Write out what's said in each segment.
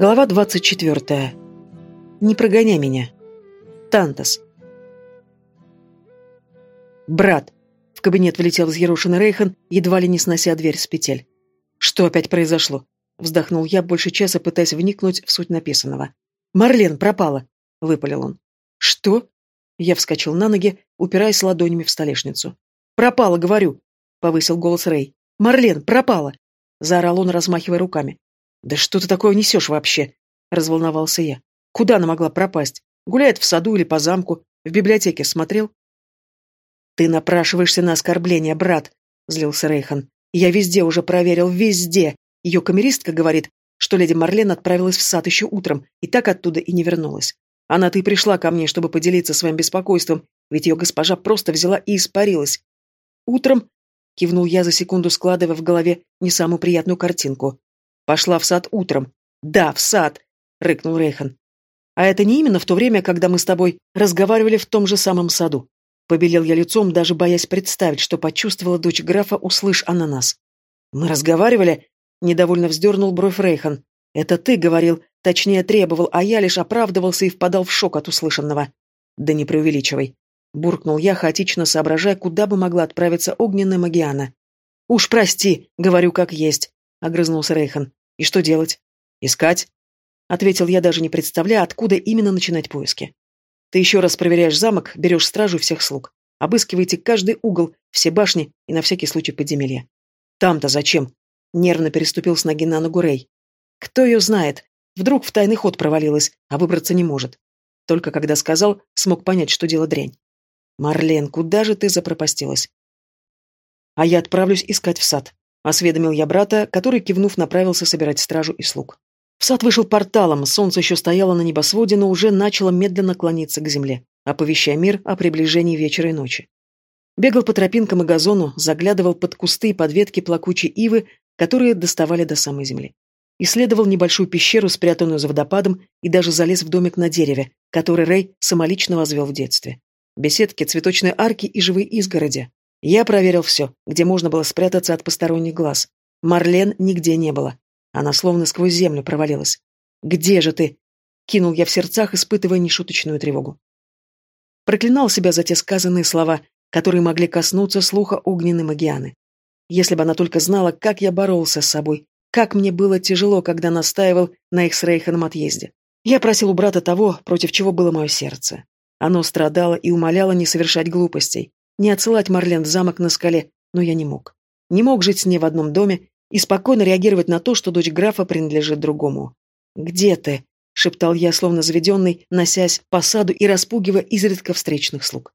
Глава 24. Не прогоняй меня. Тантас. «Брат!» — в кабинет влетел взъерошенный Рейхан, едва ли не снося дверь с петель. «Что опять произошло?» — вздохнул я больше часа, пытаясь вникнуть в суть написанного. «Марлен пропала!» — выпалил он. «Что?» — я вскочил на ноги, упираясь ладонями в столешницу. «Пропала, говорю!» — повысил голос Рей. «Марлен, пропала!» — заорал он, размахивая руками. «Да что ты такое несешь вообще?» — разволновался я. «Куда она могла пропасть? Гуляет в саду или по замку? В библиотеке смотрел?» «Ты напрашиваешься на оскорбление, брат», — злился Рейхан. «Я везде уже проверил, везде. Ее камеристка говорит, что леди Марлен отправилась в сад еще утром и так оттуда и не вернулась. Она-то и пришла ко мне, чтобы поделиться своим беспокойством, ведь ее госпожа просто взяла и испарилась. Утром кивнул я за секунду, складывая в голове не самую приятную картинку. Пошла в сад утром. Да, в сад, рыкнул Рейхан. А это не именно в то время, когда мы с тобой разговаривали в том же самом саду. Побелел я лицом, даже боясь представить, что почувствовала дочь графа, услышь она нас. Мы разговаривали? Недовольно вздернул бровь Рейхан. Это ты говорил, точнее требовал, а я лишь оправдывался и впадал в шок от услышанного. Да не преувеличивай. Буркнул я, хаотично соображая, куда бы могла отправиться огненная Магиана. «Уж прости, говорю как есть», — огрызнулся Рейхан. И что делать? Искать? Ответил я, даже не представляя, откуда именно начинать поиски. Ты еще раз проверяешь замок, берешь стражу всех слуг. Обыскиваете каждый угол, все башни и на всякий случай подземелья. Там-то зачем? Нервно переступил с ноги на ногу Рей. Кто ее знает? Вдруг в тайный ход провалилась, а выбраться не может. Только когда сказал, смог понять, что дело дрянь. Марлен, куда же ты запропастилась? А я отправлюсь искать в сад. Осведомил я брата, который, кивнув, направился собирать стражу и слуг. В сад вышел порталом, солнце еще стояло на небосводе, но уже начало медленно клониться к земле, оповещая мир о приближении вечера и ночи. Бегал по тропинкам и газону, заглядывал под кусты и под ветки плакучей ивы, которые доставали до самой земли. Исследовал небольшую пещеру, спрятанную за водопадом, и даже залез в домик на дереве, который Рэй самолично возвел в детстве. Беседки, цветочные арки и живые изгороди. Я проверил все, где можно было спрятаться от посторонних глаз. Марлен нигде не было. Она словно сквозь землю провалилась. «Где же ты?» Кинул я в сердцах, испытывая нешуточную тревогу. Проклинал себя за те сказанные слова, которые могли коснуться слуха огненной магианы. Если бы она только знала, как я боролся с собой, как мне было тяжело, когда настаивал на их с Рейханом отъезде. Я просил у брата того, против чего было мое сердце. Оно страдало и умоляло не совершать глупостей, не отсылать Марлен в замок на скале, но я не мог. Не мог жить с ней в одном доме и спокойно реагировать на то, что дочь графа принадлежит другому. «Где ты?» — шептал я, словно заведенный, носясь по саду и распугивая изредка встречных слуг.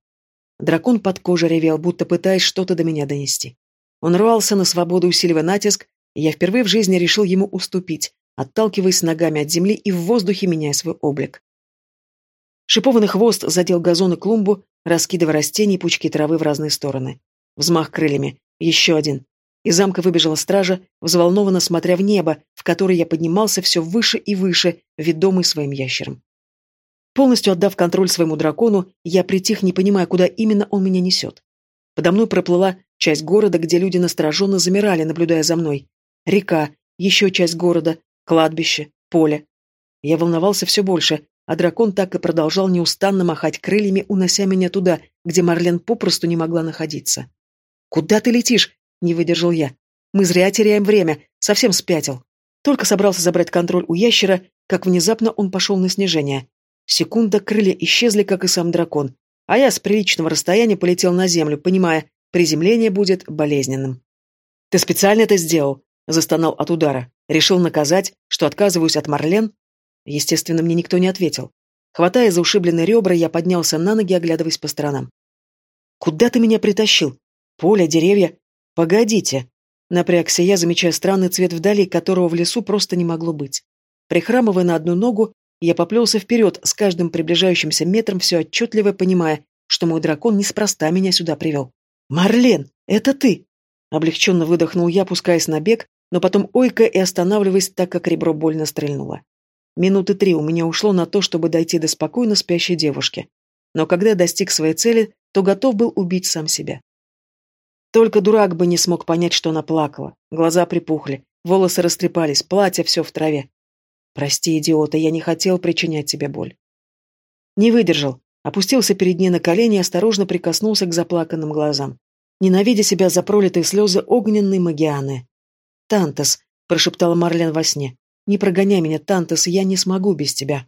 Дракон под кожей ревел, будто пытаясь что-то до меня донести. Он рвался на свободу, усиливая натиск, и я впервые в жизни решил ему уступить, отталкиваясь ногами от земли и в воздухе меняя свой облик. Шипованный хвост задел газон и клумбу, раскидывая растения и пучки травы в разные стороны. Взмах крыльями. Еще один. Из замка выбежала стража, взволнованно смотря в небо, в которое я поднимался все выше и выше, ведомый своим ящером. Полностью отдав контроль своему дракону, я притих, не понимая, куда именно он меня несет. Подо мной проплыла часть города, где люди настороженно замирали, наблюдая за мной. Река, еще часть города, кладбище, поле. Я волновался все больше, а дракон так и продолжал неустанно махать крыльями, унося меня туда, где Марлен попросту не могла находиться. «Куда ты летишь?» — не выдержал я. «Мы зря теряем время, совсем спятил». Только собрался забрать контроль у ящера, как внезапно он пошел на снижение. Секунда, крылья исчезли, как и сам дракон, а я с приличного расстояния полетел на землю, понимая, приземление будет болезненным. «Ты специально это сделал?» — застонал от удара. «Решил наказать, что отказываюсь от Марлен?» Естественно, мне никто не ответил. Хватая за ушибленные ребра, я поднялся на ноги, оглядываясь по сторонам. «Куда ты меня притащил? Поле, деревья? Погодите!» Напрягся я, замечая странный цвет вдали, которого в лесу просто не могло быть. Прихрамывая на одну ногу, я поплелся вперед, с каждым приближающимся метром все отчетливо понимая, что мой дракон неспроста меня сюда привел. «Марлен, это ты!» Облегченно выдохнул я, пускаясь на бег, но потом ойкая и останавливаясь, так как ребро больно стрельнуло. Минуты три у меня ушло на то, чтобы дойти до спокойно спящей девушки. Но когда достиг своей цели, то готов был убить сам себя. Только дурак бы не смог понять, что она плакала. Глаза припухли, волосы растрепались, платье все в траве. Прости, идиота, я не хотел причинять тебе боль. Не выдержал, опустился перед ней на колени и осторожно прикоснулся к заплаканным глазам, ненавидя себя за пролитые слезы огненной магианы. «Тантас», — прошептала Марлен во сне, — «не прогоняй меня, Тантас, я не смогу без тебя».